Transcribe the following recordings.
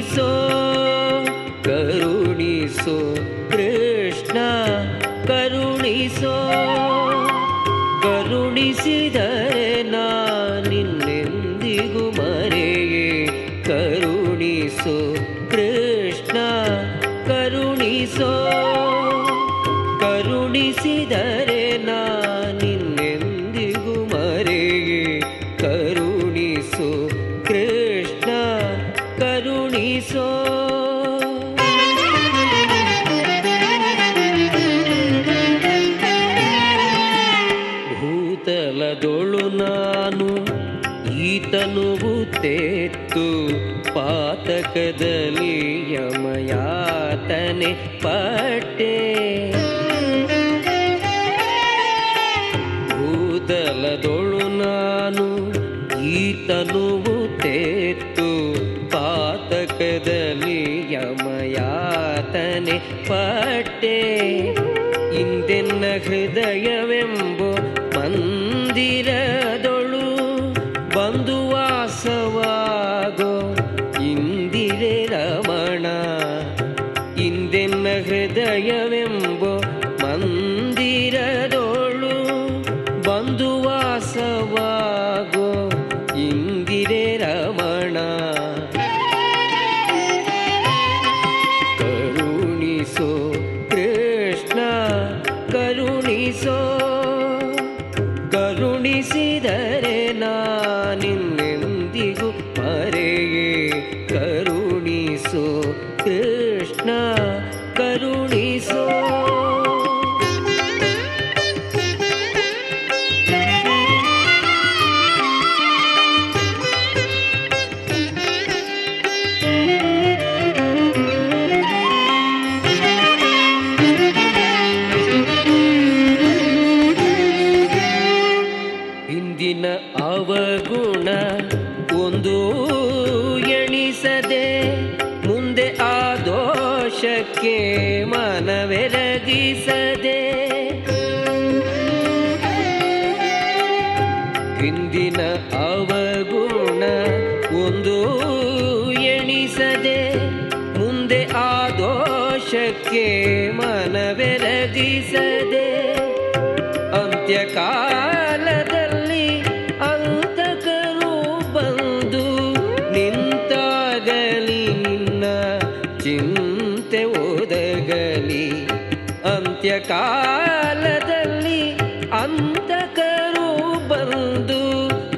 ಕೃಷ್ಣ ಕರುಣಿಸೋ ಯಮಯಾತನೆ ಪಟ್ಟೆ ಭೂತಲದೊಳು ನಾನು ಈತನುವು ತೆತ್ತು ಪಾತಕದಲ್ಲಿ ಯಮಯಾತನೆ ಪಟ್ಟೆ ಇಂದೆನ್ನ ಹೃದಯವೆಂಬೋ ಕರುಣಿಸೋ ಕೃಷ್ಣ ಕರುಣಿಸೋ ಇಂದಿನ ಅವಗುಣ ಒಂದು ಎಣಿಸದೆ ದೋಷಕ್ಕೆ ಮನವೆರಗಿಸದೆ ಇಂದಿನ ಅವಗುಣ ಒಂದು ಎಣಿಸದೆ ಮುಂದೆ ಆ ದೋಷಕ್ಕೆ ಮನವೆರಗಿಸದೆ ಅಂತ್ಯಕಾಲದಲ್ಲಿ ಅಂತ್ಯಕಾಲದಲ್ಲಿ ಅಂತಕರು ಬಂದು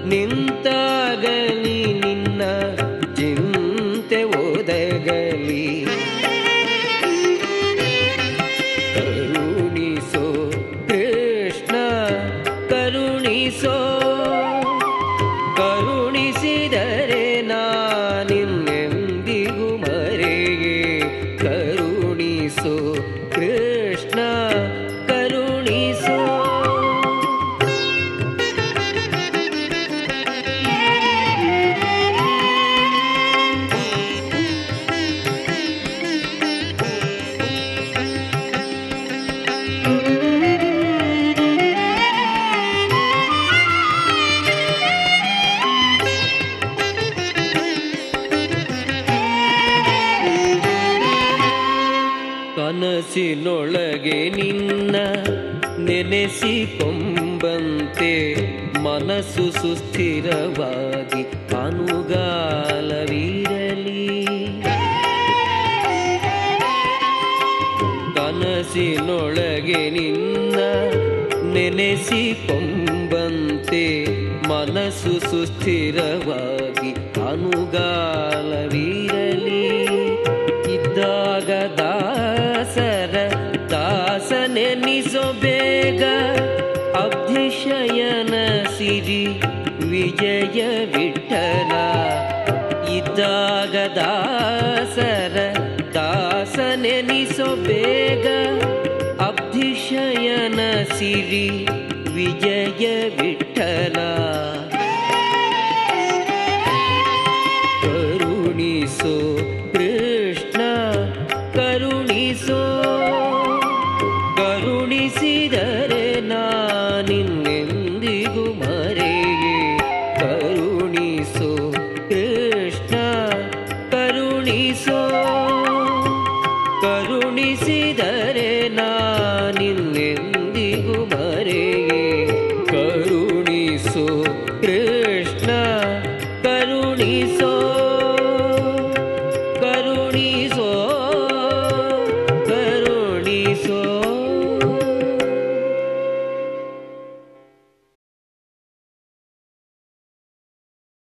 ನಿಂತಾಗಲಿ ನಿನ್ನ ಚಿಂತೆ ಓದಗಲಿ ಕರುಣಿಸೋ ಕೃಷ್ಣ, ಕರುಣಿಸೋ, ಕರುಣಿಸಿದರೆ ನಾನಿನ್ನೆಂದಿಗೂ ಮರೆಯೇ. ಕರುಣಿಸೋ ಕೃಷ್ಣ ಕನಸಿನೊಳಗೆ ನಿನ್ನ ನೆನೆಸಿ ಕೊಂಬಂತೆ ಮನಸ್ಸು ಸುಸ್ಥಿರವಾಗಿ ಅನುಗಾಲವಿರಲಿ ಕನಸಿನೊಳಗೆ ನಿನ್ನ ನೆನೆಸಿ ಕೊಂಬಂತೆ ಮನಸ್ಸು ಸುಸ್ಥಿರವಾಗಿ ಅನುಗಾಲವಿರಲಿ ಇದ್ದಾಗ ಸಿರಿ ವಿಜಯ ವಿಠಲ ಇದ್ದಾಗ ದಾಸರ ದಾಸನೆನಿಸೋ ಬೇಗ ಅಬ್ಧಿಶಯನ ಸಿರಿ ವಿಜಯ ವಿಠಲ ನೆನೆದರೆ ನಾ ನಿನ್ನೆಂದಿಗೂ